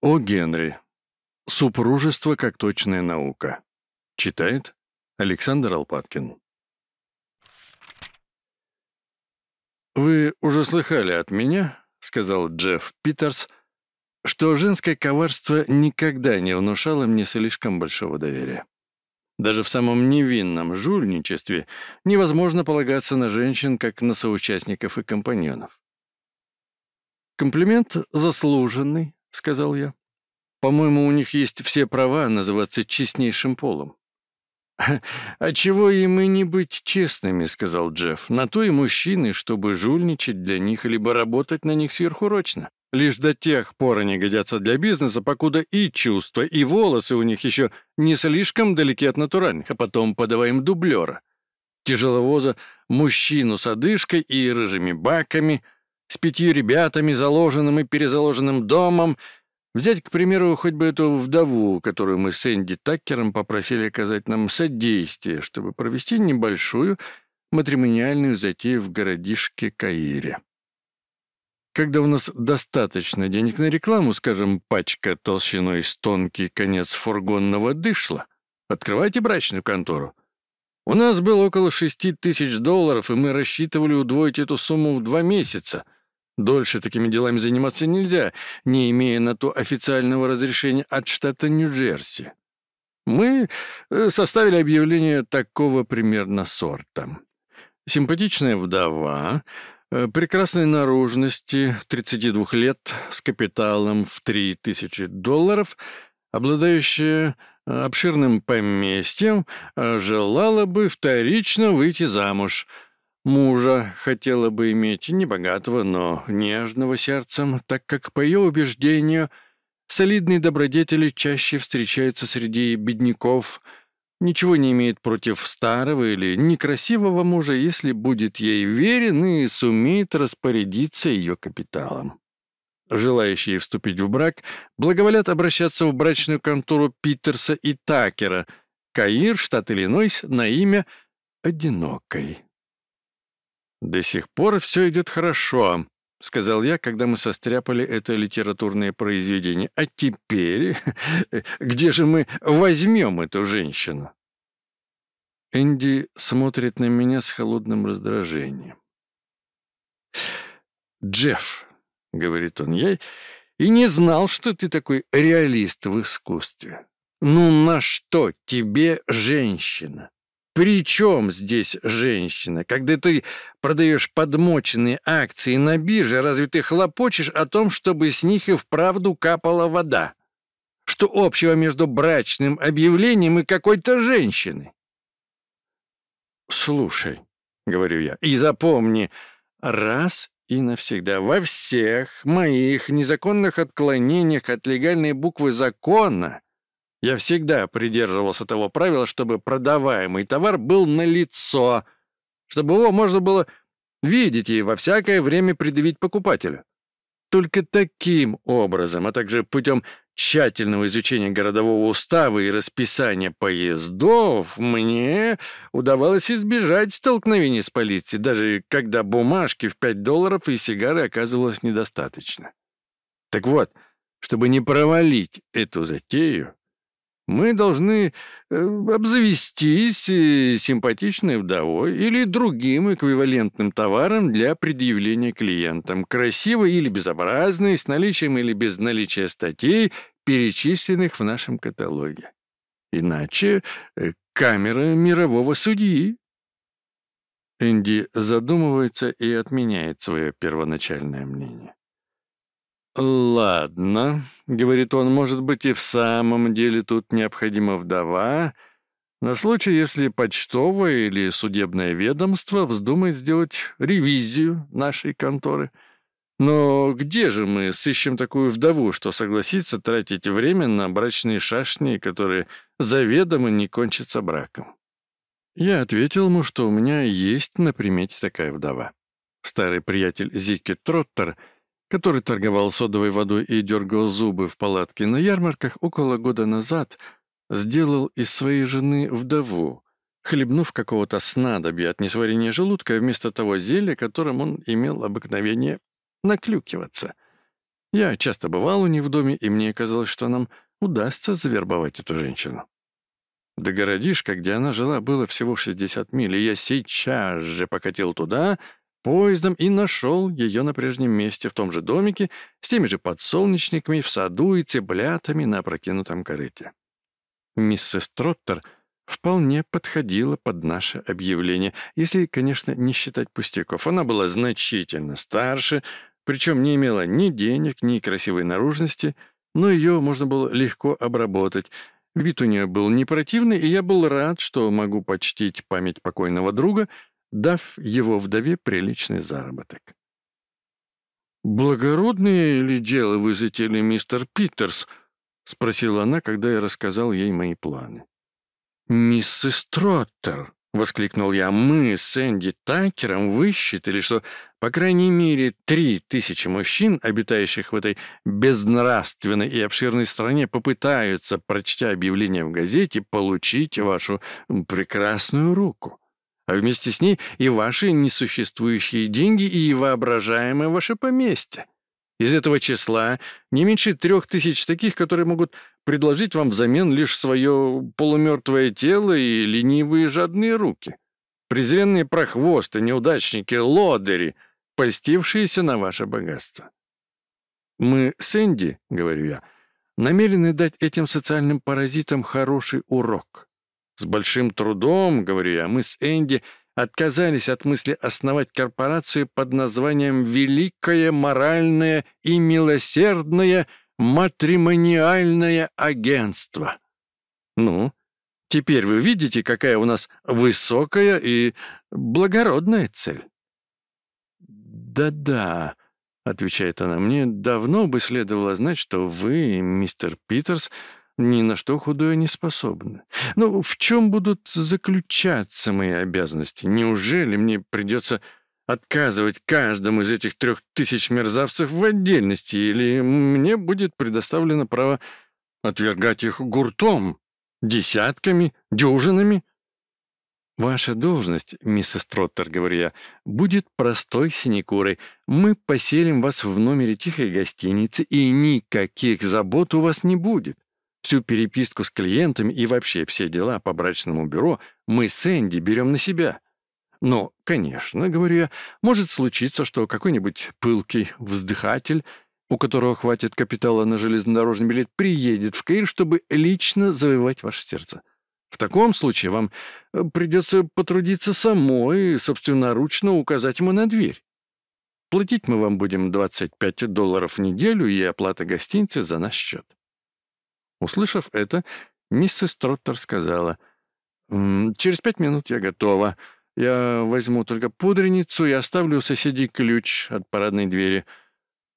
О. Генри. Супружество как точная наука. Читает Александр Алпаткин. «Вы уже слыхали от меня, — сказал Джефф Питерс, — что женское коварство никогда не внушало мне слишком большого доверия. Даже в самом невинном жульничестве невозможно полагаться на женщин, как на соучастников и компаньонов. «Комплимент заслуженный», — сказал я. «По-моему, у них есть все права называться честнейшим полом». «А чего им и не быть честными», — сказал Джефф. «На то и мужчины, чтобы жульничать для них, либо работать на них сверхурочно. Лишь до тех пор они годятся для бизнеса, покуда и чувства, и волосы у них еще не слишком далеки от натуральных, а потом подаваем дублера. Тяжеловоза, мужчину с одышкой и рыжими баками — с пятью ребятами, заложенным и перезаложенным домом. Взять, к примеру, хоть бы эту вдову, которую мы с Энди Таккером попросили оказать нам содействие, чтобы провести небольшую матримониальную затею в городишке Каире. Когда у нас достаточно денег на рекламу, скажем, пачка толщиной с тонкий конец фургонного дышла, открывайте брачную контору. У нас было около шести тысяч долларов, и мы рассчитывали удвоить эту сумму в два месяца — Дольше такими делами заниматься нельзя, не имея на то официального разрешения от штата Нью-Джерси. Мы э, составили объявление такого примерно сорта. Симпатичная вдова, э, прекрасной наружности, 32 лет, с капиталом в 3000 долларов, обладающая э, обширным поместьем, желала бы вторично выйти замуж — Мужа хотела бы иметь небогатого, но нежного сердцем, так как, по ее убеждению, солидные добродетели чаще встречаются среди бедняков, ничего не имеет против старого или некрасивого мужа, если будет ей верен и сумеет распорядиться ее капиталом. Желающие вступить в брак благоволят обращаться в брачную контору Питерса и Такера, Каир, штат Иллинойс, на имя «Одинокой». «До сих пор все идет хорошо», — сказал я, когда мы состряпали это литературное произведение. «А теперь где же мы возьмем эту женщину?» Энди смотрит на меня с холодным раздражением. «Джефф», — говорит он, — «я и не знал, что ты такой реалист в искусстве. Ну на что тебе женщина? При чем здесь женщина? Когда ты продаешь подмоченные акции на бирже, разве ты хлопочешь о том, чтобы с них и вправду капала вода? Что общего между брачным объявлением и какой-то женщиной? «Слушай», — говорю я, — «и запомни, раз и навсегда во всех моих незаконных отклонениях от легальной буквы закона я всегда придерживался того правила, чтобы продаваемый товар был налицо, чтобы его можно было видеть и во всякое время предъявить покупателю. Только таким образом, а также путем тщательного изучения городового устава и расписания поездов, мне удавалось избежать столкновений с полицией, даже когда бумажки в 5 долларов и сигары оказывалось недостаточно. Так вот, чтобы не провалить эту затею, мы должны э, обзавестись э, симпатичной вдовой или другим эквивалентным товаром для предъявления клиентам, красивой или безобразной, с наличием или без наличия статей, перечисленных в нашем каталоге. Иначе э, камера мирового судьи. Энди задумывается и отменяет свое первоначальное мнение. «Ладно», — говорит он, — «может быть, и в самом деле тут необходима вдова, на случай, если почтовое или судебное ведомство вздумает сделать ревизию нашей конторы. Но где же мы сыщем такую вдову, что согласится тратить время на брачные шашни, которые заведомо не кончатся браком?» Я ответил ему, что у меня есть на примете такая вдова. Старый приятель Зики Троттер — который торговал содовой водой и дергал зубы в палатке на ярмарках около года назад, сделал из своей жены вдову, хлебнув какого-то снадобья от несварения желудка вместо того зелья, которым он имел обыкновение наклюкиваться. Я часто бывал у них в доме, и мне казалось, что нам удастся завербовать эту женщину. До городишка, где она жила, было всего 60 миль, и я сейчас же покатил туда поездом и нашел ее на прежнем месте, в том же домике, с теми же подсолнечниками, в саду и цыплятами на опрокинутом корыте. Миссис Троттер вполне подходила под наше объявление, если, конечно, не считать пустяков. Она была значительно старше, причем не имела ни денег, ни красивой наружности, но ее можно было легко обработать. Вид у нее был не противный, и я был рад, что могу почтить память покойного друга, дав его вдове приличный заработок. «Благородное ли дело вы затеяли, мистер Питерс?» — спросила она, когда я рассказал ей мои планы. «Миссис Троттер», — воскликнул я, — «мы с Энди Такером высчитали, что по крайней мере, три тысячи мужчин, обитающих в этой безнравственной и обширной стране, попытаются, прочтя объявление в газете, получить вашу прекрасную руку. А вместе с ней и ваши несуществующие деньги и воображаемое ваше поместье. Из этого числа не меньше трех тысяч таких, которые могут предложить вам взамен лишь свое полумертвое тело и ленивые жадные руки. Презренные прохвосты, неудачники, лодыри — польстившиеся на ваше богатство. Мы с Энди, говорю я, намерены дать этим социальным паразитам хороший урок. С большим трудом, говорю я, мы с Энди отказались от мысли основать корпорацию под названием «Великое моральное и милосердное матримониальное агентство». Ну, теперь вы видите, какая у нас высокая и благородная цель. «Да-да», — отвечает она, — «мне давно бы следовало знать, что вы, мистер Питерс, ни на что худое не способны. Но в чем будут заключаться мои обязанности? Неужели мне придется отказывать каждому из этих трех тысяч мерзавцев в отдельности, или мне будет предоставлено право отвергать их гуртом, десятками, дюжинами?» «Ваша должность, миссис Троттер, — говорю я, — будет простой синекурой. Мы поселим вас в номере тихой гостиницы, и никаких забот у вас не будет. Всю переписку с клиентами и вообще все дела по брачному бюро мы с Энди берем на себя. Но, конечно, — говорю я, — может случиться, что какой-нибудь пылкий вздыхатель, у которого хватит капитала на железнодорожный билет, приедет в Каир, чтобы лично завоевать ваше сердце. В таком случае вам э, придется потрудиться самой и собственноручно указать ему на дверь. Платить мы вам будем 25 долларов в неделю и оплата гостиницы за наш счет». Услышав это, миссис Троттер сказала, «Через пять минут я готова. Я возьму только пудреницу и оставлю у соседей ключ от парадной двери.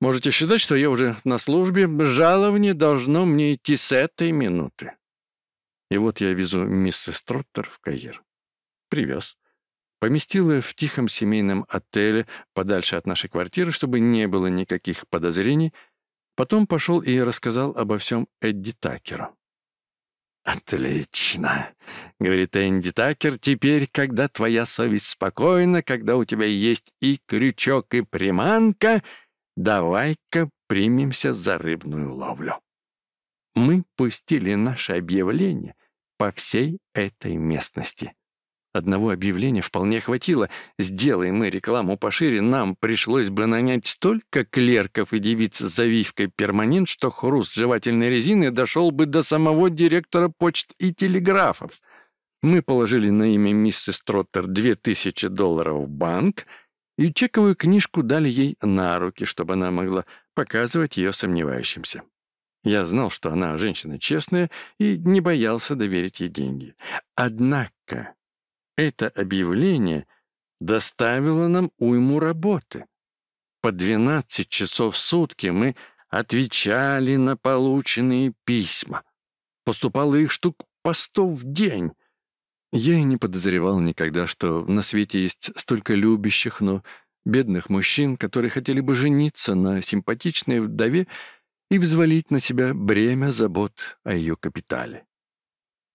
Можете считать, что я уже на службе. Жалование должно мне идти с этой минуты». И вот я везу миссис Троттер в Каир. Привез. Поместил ее в тихом семейном отеле, подальше от нашей квартиры, чтобы не было никаких подозрений. Потом пошел и рассказал обо всем Эдди Такеру. «Отлично», — говорит Энди Такер, — «теперь, когда твоя совесть спокойна, когда у тебя есть и крючок, и приманка, давай-ка примемся за рыбную ловлю». Мы пустили наше объявление по всей этой местности. Одного объявления вполне хватило. Сделаем мы рекламу пошире, нам пришлось бы нанять столько клерков и девиц с завивкой перманент, что хруст жевательной резины дошел бы до самого директора почт и телеграфов. Мы положили на имя миссис Троттер две тысячи долларов в банк и чековую книжку дали ей на руки, чтобы она могла показывать ее сомневающимся. Я знал, что она женщина честная и не боялся доверить ей деньги. Однако это объявление доставило нам уйму работы. По 12 часов в сутки мы отвечали на полученные письма. Поступало их штук по сто в день. Я и не подозревал никогда, что на свете есть столько любящих, но бедных мужчин, которые хотели бы жениться на симпатичной вдове, и взвалить на себя бремя забот о ее капитале.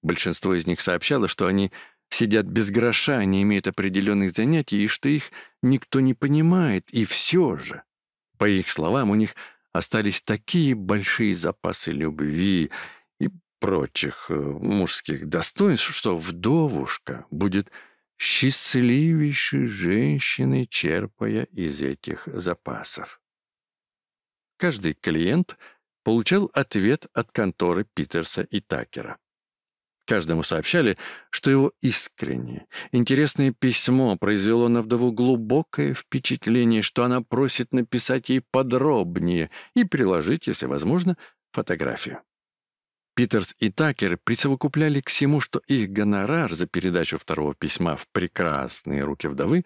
Большинство из них сообщало, что они сидят без гроша, не имеют определенных занятий, и что их никто не понимает, и все же. По их словам, у них остались такие большие запасы любви и прочих э, мужских достоинств, что вдовушка будет счастливейшей женщиной, черпая из этих запасов. Каждый клиент получал ответ от конторы Питерса и Такера. Каждому сообщали, что его искреннее, интересное письмо произвело на вдову глубокое впечатление, что она просит написать ей подробнее и приложить, если возможно, фотографию. Питерс и Такер присовокупляли к всему, что их гонорар за передачу второго письма в прекрасные руки вдовы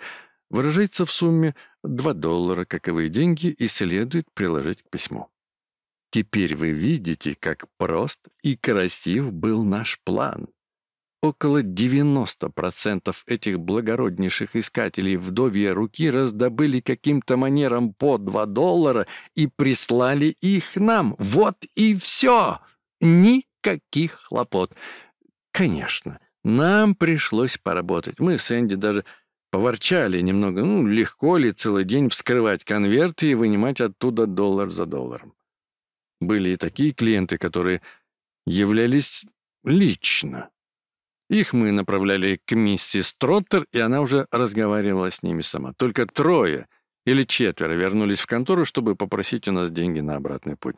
выражается в сумме 2 доллара, каковые деньги и следует приложить к письму. Теперь вы видите, как прост и красив был наш план. Около 90% этих благороднейших искателей вдовья руки раздобыли каким-то манером по 2 доллара и прислали их нам. Вот и все! Никаких хлопот. Конечно, нам пришлось поработать. Мы с Энди даже поворчали немного. Ну, легко ли целый день вскрывать конверты и вынимать оттуда доллар за долларом. Были и такие клиенты, которые являлись лично. Их мы направляли к миссис Троттер, и она уже разговаривала с ними сама. Только трое или четверо вернулись в контору, чтобы попросить у нас деньги на обратный путь.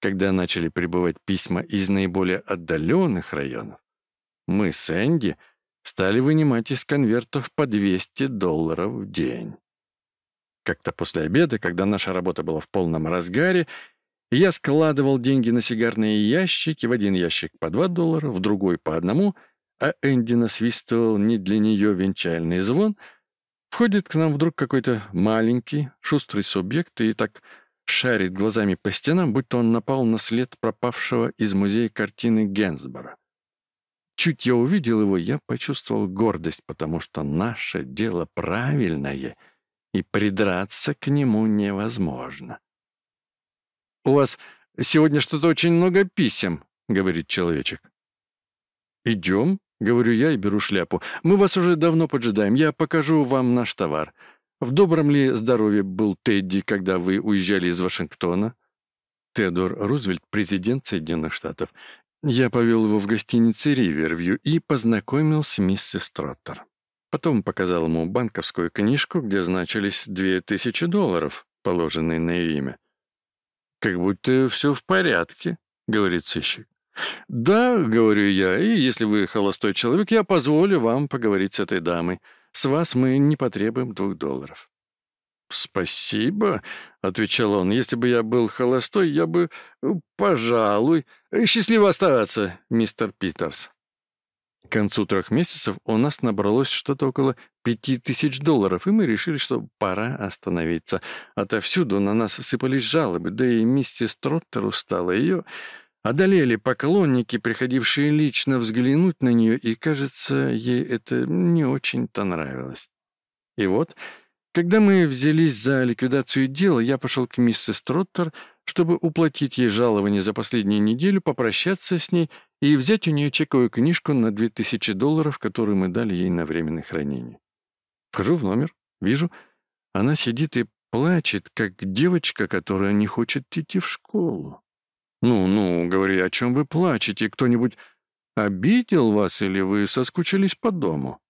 Когда начали прибывать письма из наиболее отдаленных районов, мы с Энди стали вынимать из конвертов по 200 долларов в день. Как-то после обеда, когда наша работа была в полном разгаре, я складывал деньги на сигарные ящики, в один ящик по 2 доллара, в другой по одному, а Энди насвистывал не для нее венчальный звон. Входит к нам вдруг какой-то маленький, шустрый субъект и так шарит глазами по стенам, будто он напал на след пропавшего из музея картины Генсбора. Чуть я увидел его, я почувствовал гордость, потому что наше дело правильное, и придраться к нему невозможно. «У вас сегодня что-то очень много писем», — говорит человечек. «Идем», — говорю я и беру шляпу. «Мы вас уже давно поджидаем. Я покажу вам наш товар. В добром ли здоровье был Тедди, когда вы уезжали из Вашингтона?» Теодор Рузвельт, президент Соединенных Штатов. Я повел его в гостинице «Ривервью» и познакомил с миссис Троттер. Потом показал ему банковскую книжку, где значились две тысячи долларов, положенные на ее имя. «Как будто все в порядке», — говорит сыщик. «Да», — говорю я, — «и если вы холостой человек, я позволю вам поговорить с этой дамой. С вас мы не потребуем двух долларов». «Спасибо», — отвечал он. «Если бы я был холостой, я бы... Пожалуй. Счастливо оставаться, мистер Питерс». К концу трех месяцев у нас набралось что-то около пяти тысяч долларов, и мы решили, что пора остановиться. Отовсюду на нас сыпались жалобы, да и миссис Троттер устала. Ее одолели поклонники, приходившие лично взглянуть на нее, и, кажется, ей это не очень-то нравилось. И вот, когда мы взялись за ликвидацию дела, я пошел к миссис Троттер, чтобы уплатить ей жалование за последнюю неделю, попрощаться с ней и взять у нее чековую книжку на 2000 долларов, которую мы дали ей на временное хранение. Вхожу в номер, вижу, она сидит и плачет, как девочка, которая не хочет идти в школу. «Ну, ну, — говорю я, — о чем вы плачете? Кто-нибудь обидел вас или вы соскучились по дому?»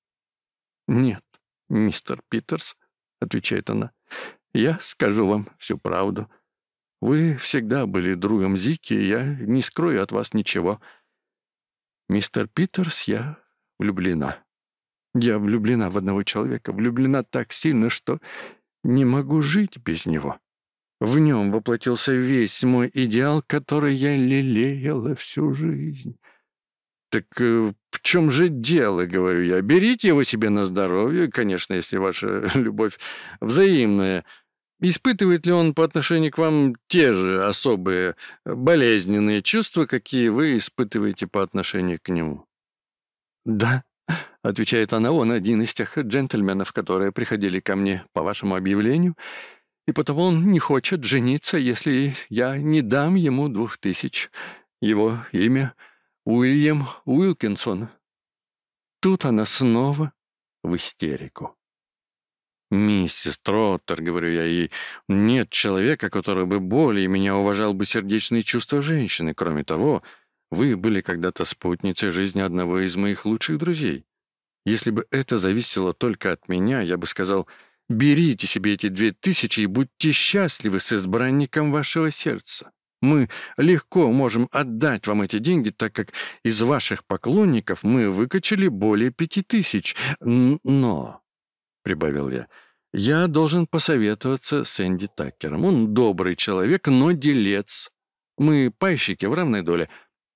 «Нет, мистер Питерс», — отвечает она, — «я скажу вам всю правду. Вы всегда были другом Зики, и я не скрою от вас ничего. «Мистер Питерс, я влюблена. Я влюблена в одного человека, влюблена так сильно, что не могу жить без него. В нем воплотился весь мой идеал, который я лелеяла всю жизнь». «Так э, в чем же дело?» — говорю я. «Берите его себе на здоровье, конечно, если ваша любовь взаимная». Испытывает ли он по отношению к вам те же особые болезненные чувства, какие вы испытываете по отношению к нему? «Да», — отвечает она, — «он один из тех джентльменов, которые приходили ко мне по вашему объявлению, и потому он не хочет жениться, если я не дам ему двух тысяч. Его имя Уильям Уилкинсон». Тут она снова в истерику. «Миссис Троттер», — говорю я ей, — «нет человека, который бы более меня уважал бы сердечные чувства женщины. Кроме того, вы были когда-то спутницей жизни одного из моих лучших друзей. Если бы это зависело только от меня, я бы сказал, берите себе эти две тысячи и будьте счастливы с избранником вашего сердца. Мы легко можем отдать вам эти деньги, так как из ваших поклонников мы выкачали более пяти тысяч. Но, — прибавил я, — я должен посоветоваться с Энди Такером. Он добрый человек, но делец. Мы пайщики в равной доле.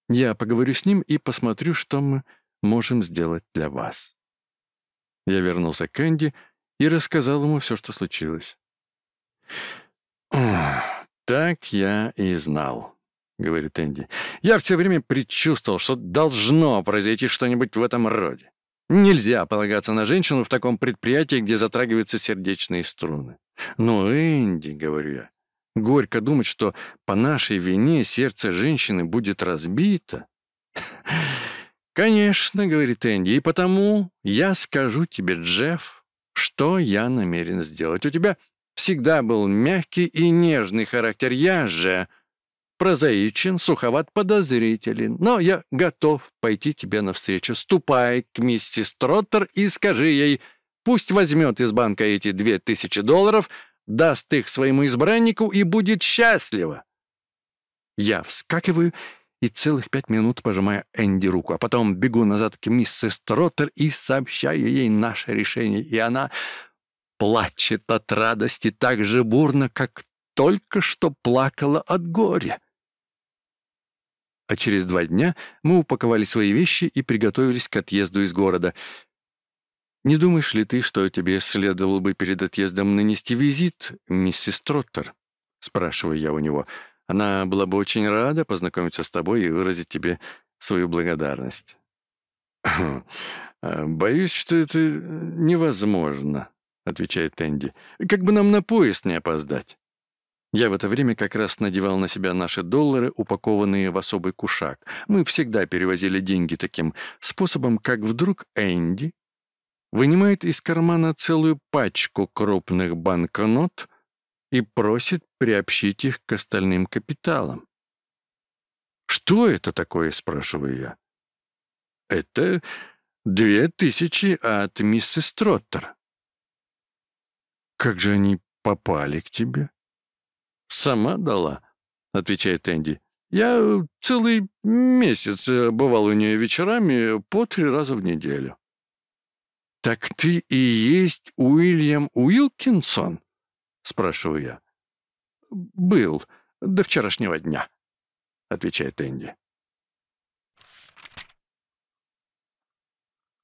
Я поговорю с ним и посмотрю, что мы можем сделать для вас. Я вернулся к Энди и рассказал ему все, что случилось. «Так я и знал», — говорит Энди. «Я все время предчувствовал, что должно произойти что-нибудь в этом роде. Нельзя полагаться на женщину в таком предприятии, где затрагиваются сердечные струны. Но, Энди, — говорю я, — горько думать, что по нашей вине сердце женщины будет разбито. «Конечно», — говорит Энди, — «и потому я скажу тебе, Джефф, что я намерен сделать. У тебя всегда был мягкий и нежный характер. Я же прозаичен, суховат, подозрителен. Но я готов пойти тебе навстречу. Ступай к миссис Троттер и скажи ей, пусть возьмет из банка эти две тысячи долларов, даст их своему избраннику и будет счастлива. Я вскакиваю и целых пять минут пожимаю Энди руку, а потом бегу назад к миссис Троттер и сообщаю ей наше решение, и она плачет от радости так же бурно, как только что плакала от горя. А через два дня мы упаковали свои вещи и приготовились к отъезду из города. «Не думаешь ли ты, что тебе следовало бы перед отъездом нанести визит, миссис Троттер?» — спрашиваю я у него. «Она была бы очень рада познакомиться с тобой и выразить тебе свою благодарность». «Боюсь, что это невозможно», отвечает Энди. «Как бы нам на поезд не опоздать». Я в это время как раз надевал на себя наши доллары, упакованные в особый кушак. Мы всегда перевозили деньги таким способом, как вдруг Энди вынимает из кармана целую пачку крупных банкнот и просит приобщить их к остальным капиталам. «Что это такое?» — спрашиваю я. «Это две тысячи от миссис Троттер». «Как же они попали к тебе?» «Сама дала», — отвечает Энди. «Я целый месяц бывал у нее вечерами по три раза в неделю». «Так ты и есть Уильям Уилкинсон?» — спрашиваю я. «Был до вчерашнего дня», — отвечает Энди.